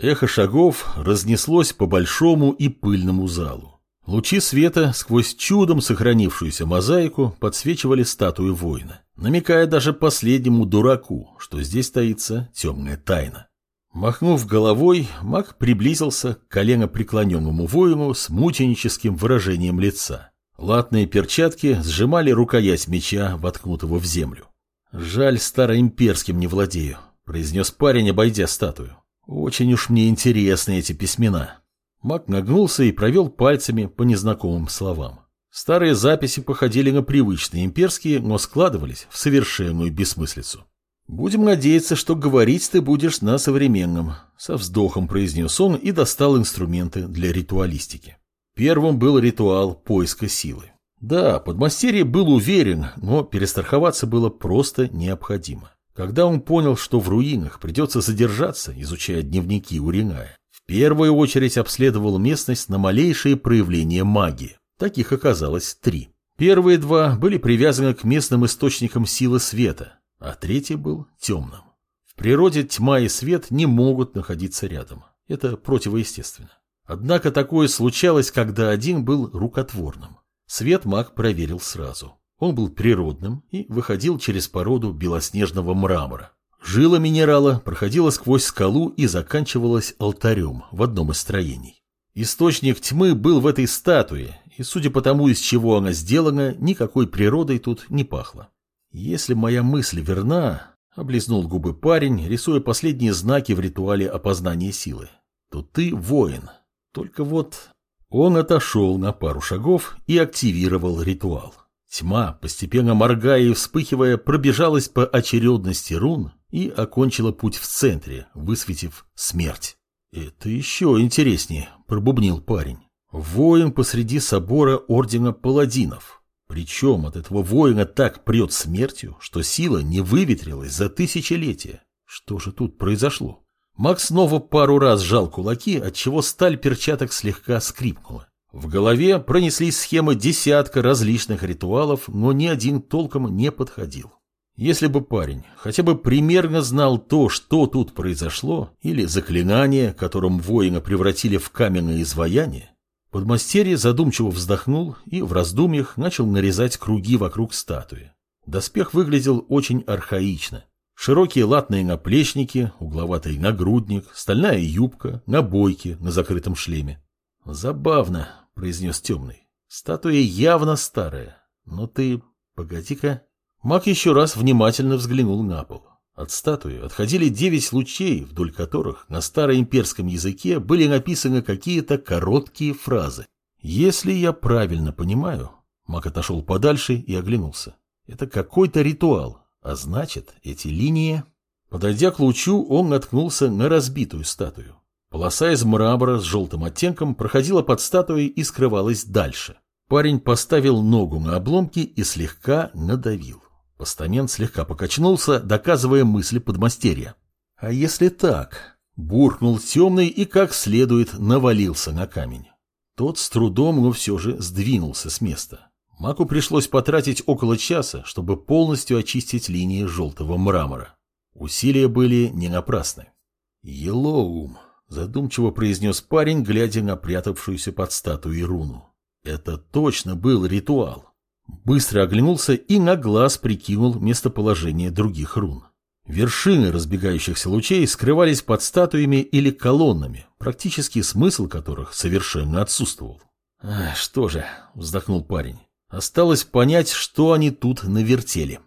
Эхо шагов разнеслось по большому и пыльному залу. Лучи света сквозь чудом сохранившуюся мозаику подсвечивали статую воина, намекая даже последнему дураку, что здесь таится темная тайна. Махнув головой, маг приблизился к колено преклоненному воину с мученическим выражением лица. Латные перчатки сжимали рукоять меча, воткнутого в землю. «Жаль, староимперским не владею», — произнес парень, обойдя статую. Очень уж мне интересны эти письмена. Мак нагнулся и провел пальцами по незнакомым словам. Старые записи походили на привычные имперские, но складывались в совершенную бессмыслицу. «Будем надеяться, что говорить ты будешь на современном», — со вздохом произнес он и достал инструменты для ритуалистики. Первым был ритуал поиска силы. Да, подмастерье был уверен, но перестраховаться было просто необходимо. Когда он понял, что в руинах придется задержаться, изучая дневники Уриная, в первую очередь обследовал местность на малейшие проявления магии. Таких оказалось три. Первые два были привязаны к местным источникам силы света, а третий был темным. В природе тьма и свет не могут находиться рядом. Это противоестественно. Однако такое случалось, когда один был рукотворным. Свет маг проверил сразу. Он был природным и выходил через породу белоснежного мрамора. Жила минерала проходила сквозь скалу и заканчивалась алтарем в одном из строений. Источник тьмы был в этой статуе, и судя по тому, из чего она сделана, никакой природой тут не пахло. Если моя мысль верна, облизнул губы парень, рисуя последние знаки в ритуале опознания силы, то ты воин. Только вот он отошел на пару шагов и активировал ритуал. Тьма, постепенно моргая и вспыхивая, пробежалась по очередности рун и окончила путь в центре, высветив смерть. «Это еще интереснее», — пробубнил парень. «Воин посреди собора Ордена Паладинов. Причем от этого воина так прет смертью, что сила не выветрилась за тысячелетия. Что же тут произошло?» Макс снова пару раз сжал кулаки, отчего сталь перчаток слегка скрипнула. В голове пронеслись схемы десятка различных ритуалов, но ни один толком не подходил. Если бы парень хотя бы примерно знал то, что тут произошло, или заклинание, которым воина превратили в каменное изваяние, подмастерье задумчиво вздохнул и в раздумьях начал нарезать круги вокруг статуи. Доспех выглядел очень архаично. Широкие латные наплечники, угловатый нагрудник, стальная юбка, набойки на закрытом шлеме. Забавно, произнес темный. Статуя явно старая. Но ты... Погоди-ка. Маг еще раз внимательно взглянул на пол. От статуи отходили девять лучей, вдоль которых на староимперском языке были написаны какие-то короткие фразы. Если я правильно понимаю, маг отошел подальше и оглянулся. Это какой-то ритуал, а значит, эти линии... Подойдя к лучу, он наткнулся на разбитую статую. Полоса из мрамора с желтым оттенком проходила под статуей и скрывалась дальше. Парень поставил ногу на обломки и слегка надавил. Постамент слегка покачнулся, доказывая мысли подмастерья. А если так? Буркнул темный и как следует навалился на камень. Тот с трудом, но все же сдвинулся с места. Маку пришлось потратить около часа, чтобы полностью очистить линии желтого мрамора. Усилия были не напрасны. Елоум. Задумчиво произнес парень, глядя на прятавшуюся под статуей руну. Это точно был ритуал. Быстро оглянулся и на глаз прикинул местоположение других рун. Вершины разбегающихся лучей скрывались под статуями или колоннами, практически смысл которых совершенно отсутствовал. «Что же», — вздохнул парень, — «осталось понять, что они тут навертели».